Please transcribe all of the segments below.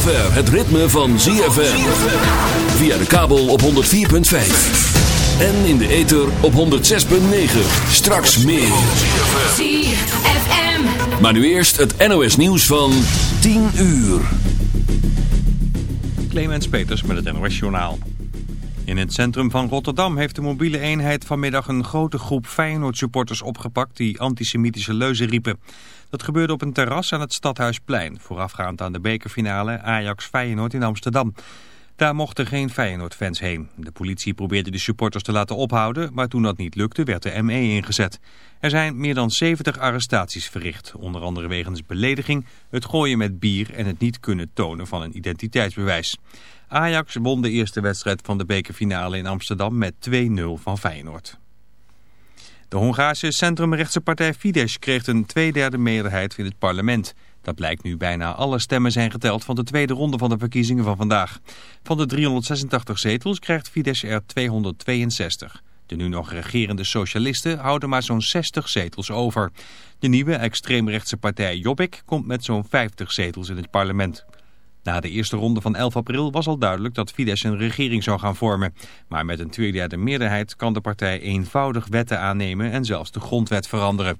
Zover het ritme van ZFM. Via de kabel op 104.5. En in de ether op 106.9. Straks meer. ZFM. Maar nu eerst het NOS nieuws van 10 uur. Clemens Peters met het NOS Journaal. In het centrum van Rotterdam heeft de mobiele eenheid vanmiddag een grote groep Feyenoord-supporters opgepakt die antisemitische leuzen riepen. Dat gebeurde op een terras aan het Stadhuisplein, voorafgaand aan de bekerfinale Ajax-Feyenoord in Amsterdam. Daar mochten geen Feyenoord-fans heen. De politie probeerde de supporters te laten ophouden, maar toen dat niet lukte werd de ME ingezet. Er zijn meer dan 70 arrestaties verricht, onder andere wegens belediging, het gooien met bier en het niet kunnen tonen van een identiteitsbewijs. Ajax won de eerste wedstrijd van de bekerfinale in Amsterdam met 2-0 van Feyenoord. De Hongaarse centrumrechtse partij Fidesz kreeg een tweederde meerderheid in het parlement. Dat blijkt nu bijna alle stemmen zijn geteld van de tweede ronde van de verkiezingen van vandaag. Van de 386 zetels krijgt Fidesz er 262. De nu nog regerende socialisten houden maar zo'n 60 zetels over. De nieuwe extreemrechtse partij Jobbik komt met zo'n 50 zetels in het parlement. Na de eerste ronde van 11 april was al duidelijk dat Fidesz een regering zou gaan vormen. Maar met een tweederde meerderheid kan de partij eenvoudig wetten aannemen en zelfs de grondwet veranderen.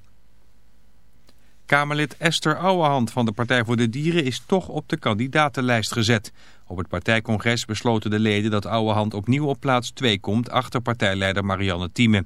Kamerlid Esther Ouwehand van de Partij voor de Dieren is toch op de kandidatenlijst gezet. Op het partijcongres besloten de leden dat Ouwehand opnieuw op plaats 2 komt achter partijleider Marianne Thieme.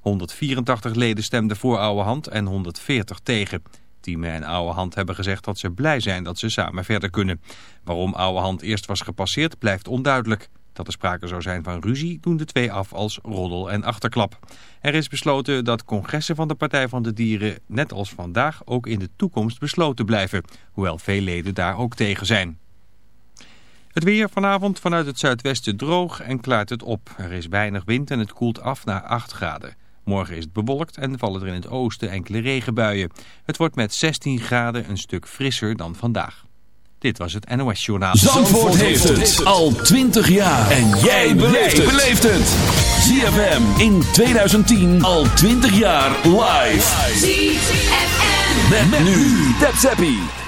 184 leden stemden voor Ouwehand en 140 tegen. Thieme en Ouwehand hebben gezegd dat ze blij zijn dat ze samen verder kunnen. Waarom Ouwehand eerst was gepasseerd blijft onduidelijk. Dat er sprake zou zijn van ruzie doen de twee af als roddel en achterklap. Er is besloten dat congressen van de Partij van de Dieren net als vandaag ook in de toekomst besloten blijven. Hoewel veel leden daar ook tegen zijn. Het weer vanavond vanuit het zuidwesten droog en klaart het op. Er is weinig wind en het koelt af naar 8 graden. Morgen is het bewolkt en vallen er in het oosten enkele regenbuien. Het wordt met 16 graden een stuk frisser dan vandaag. Dit was het NOS Journaal. Zandvoort, heeft het al 20 jaar. En jij beleeft het. ZFM in 2010 al 20 jaar live. ZFM. Met, met nu. Tap Zappie.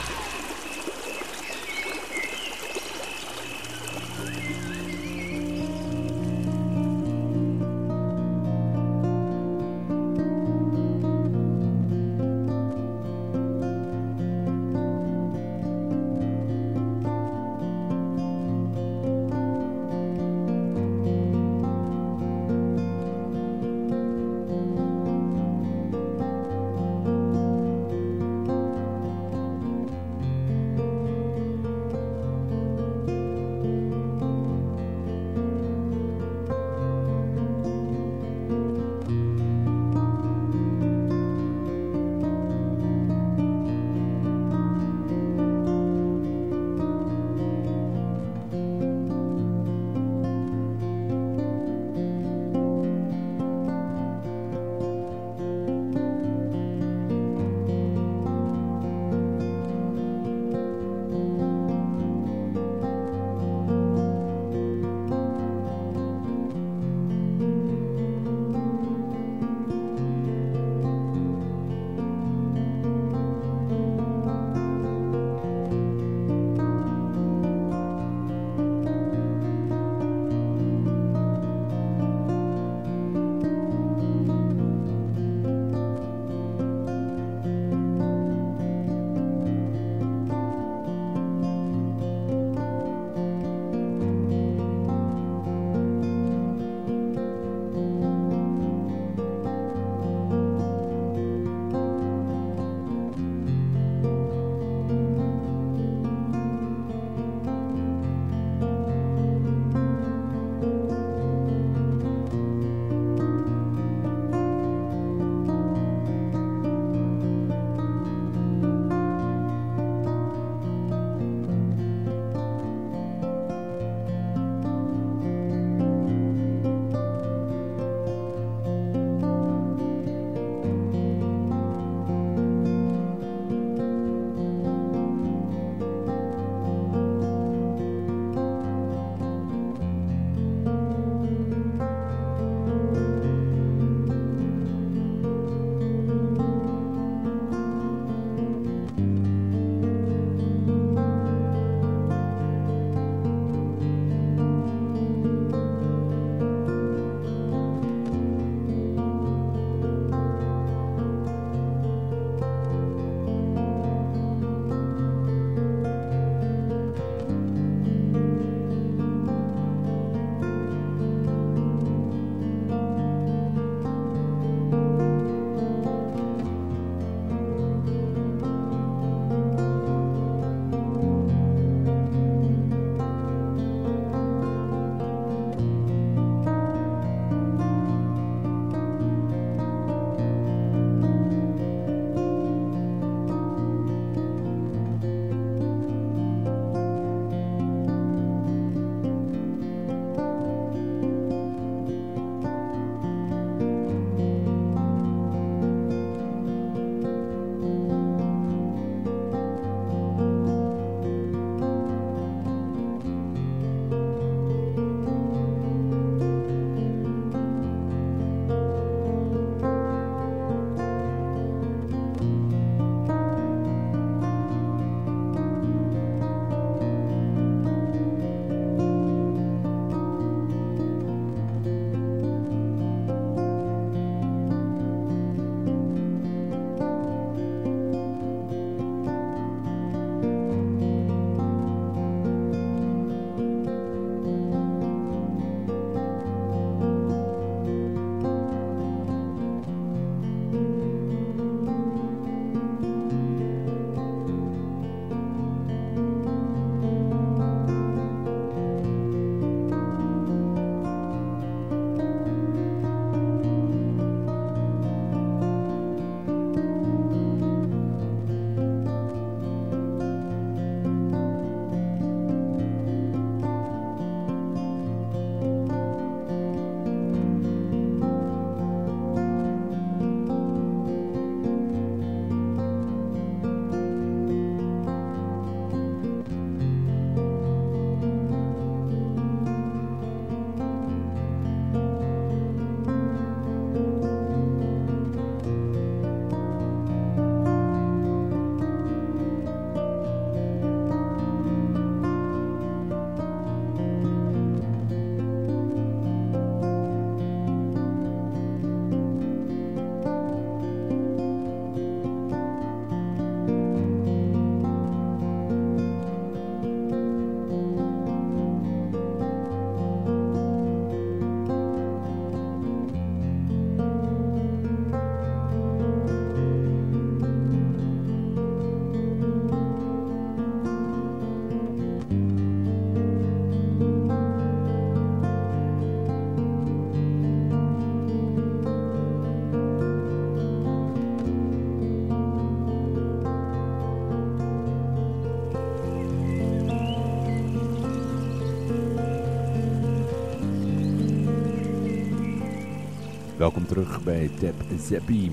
Terug bij Tap Zeppi.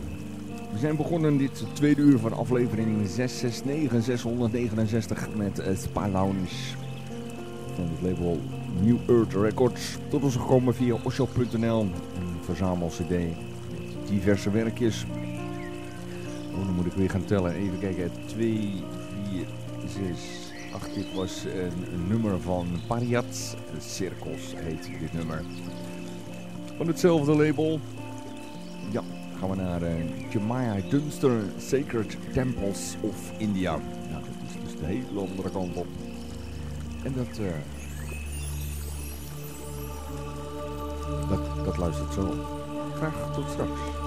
We zijn begonnen dit tweede uur van aflevering 669, 669 met uh, Spa Lounge van het label New Earth Records. Tot ons gekomen via osho.nl, een verzamel-cd met diverse werkjes. Oh, dan moet ik weer gaan tellen. Even kijken, 2, 4, 6, 8. Dit was een, een nummer van Pariat. Cirkels heet dit nummer. Van hetzelfde label. Gaan we naar uh, Dunster Sacred Temples of India. Nou, dat is dus de hele andere kant op. En dat, uh, dat, dat luistert zo. Graag tot straks.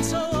Blij,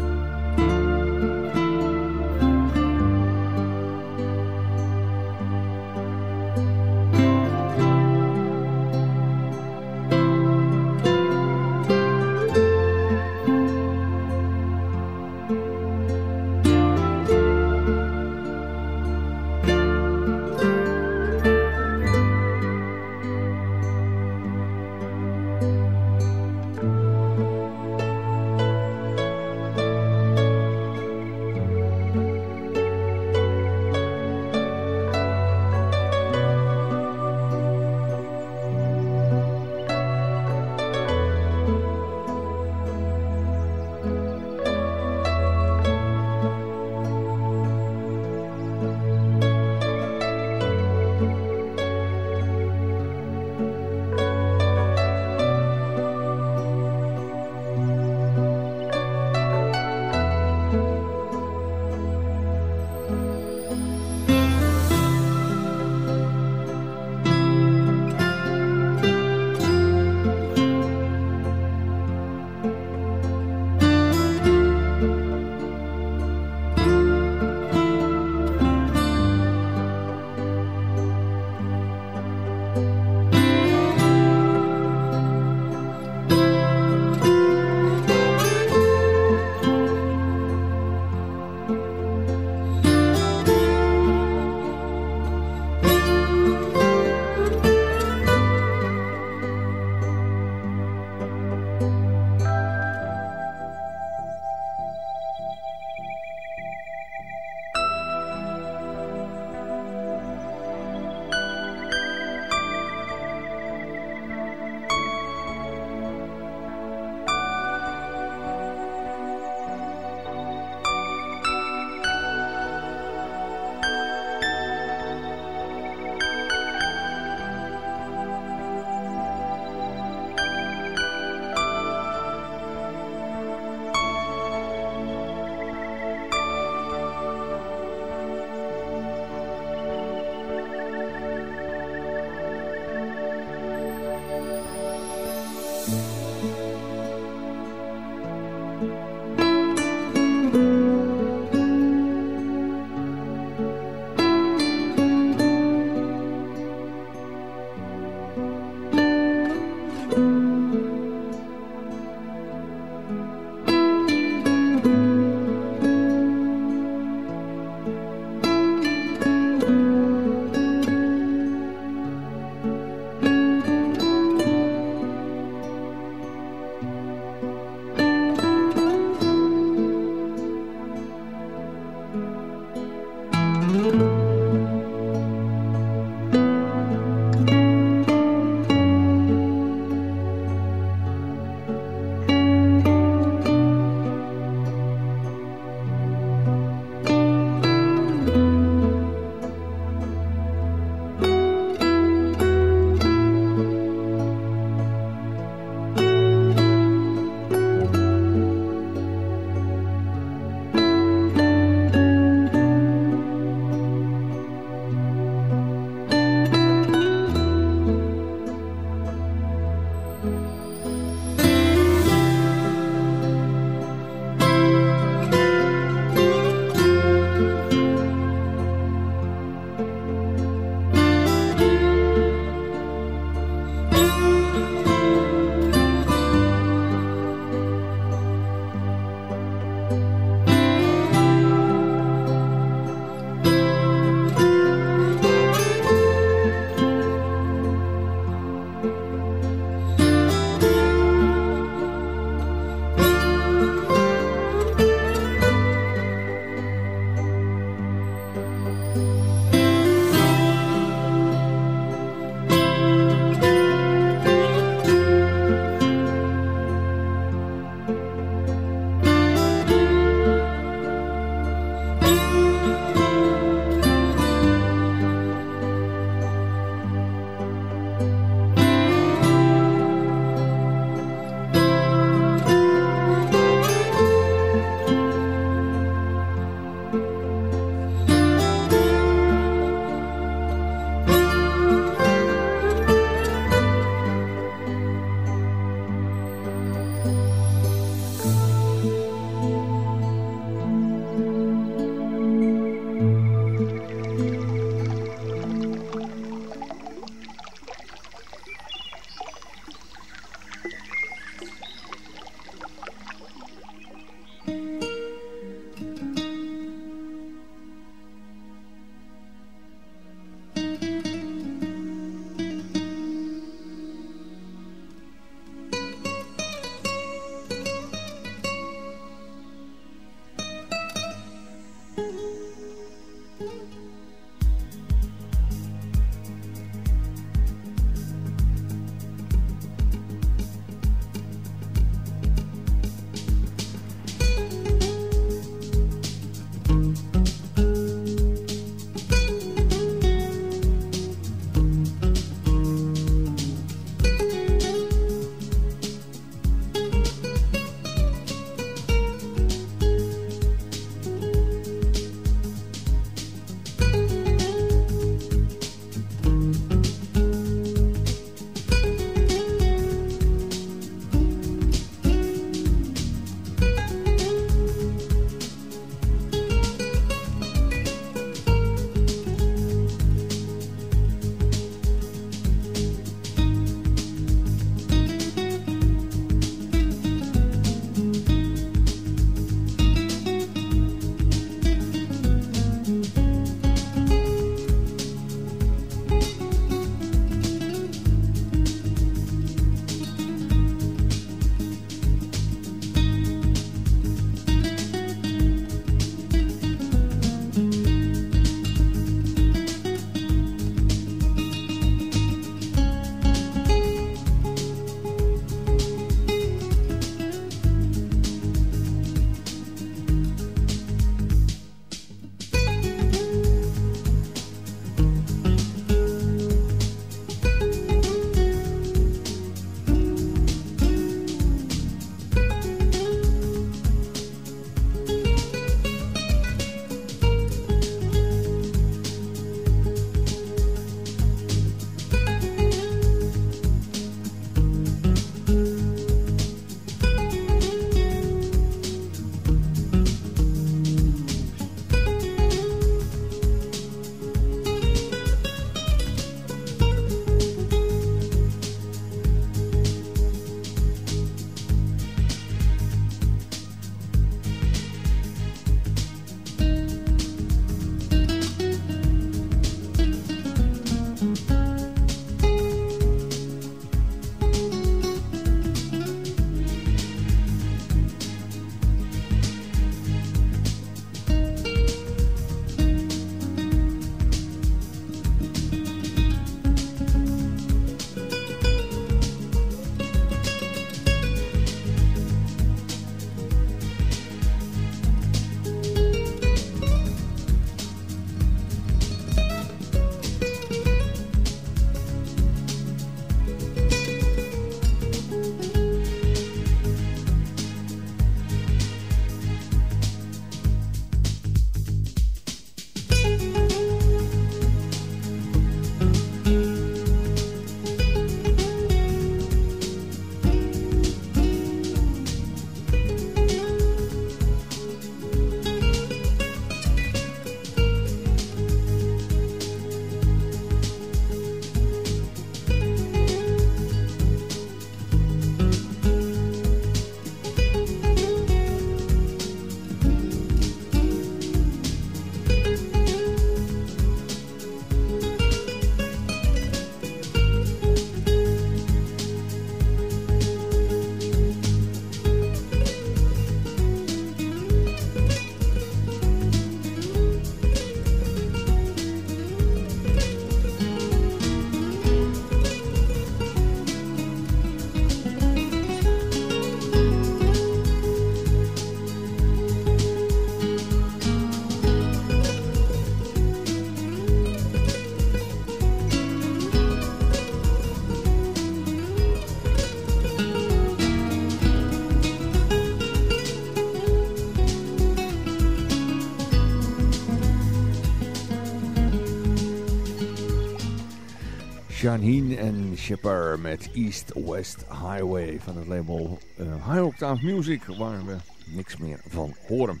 Janine en Shepper met East West Highway van het label uh, High Octave Music, waar we niks meer van horen.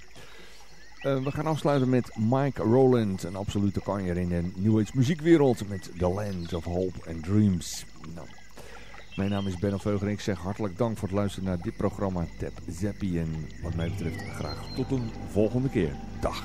Uh, we gaan afsluiten met Mike Rowland, een absolute kanjer in de New Age muziekwereld met The Land of Hope and Dreams. Nou, mijn naam is Ben Veuger en ik zeg hartelijk dank voor het luisteren naar dit programma Tap Zappie. En wat mij betreft graag tot een volgende keer. Dag.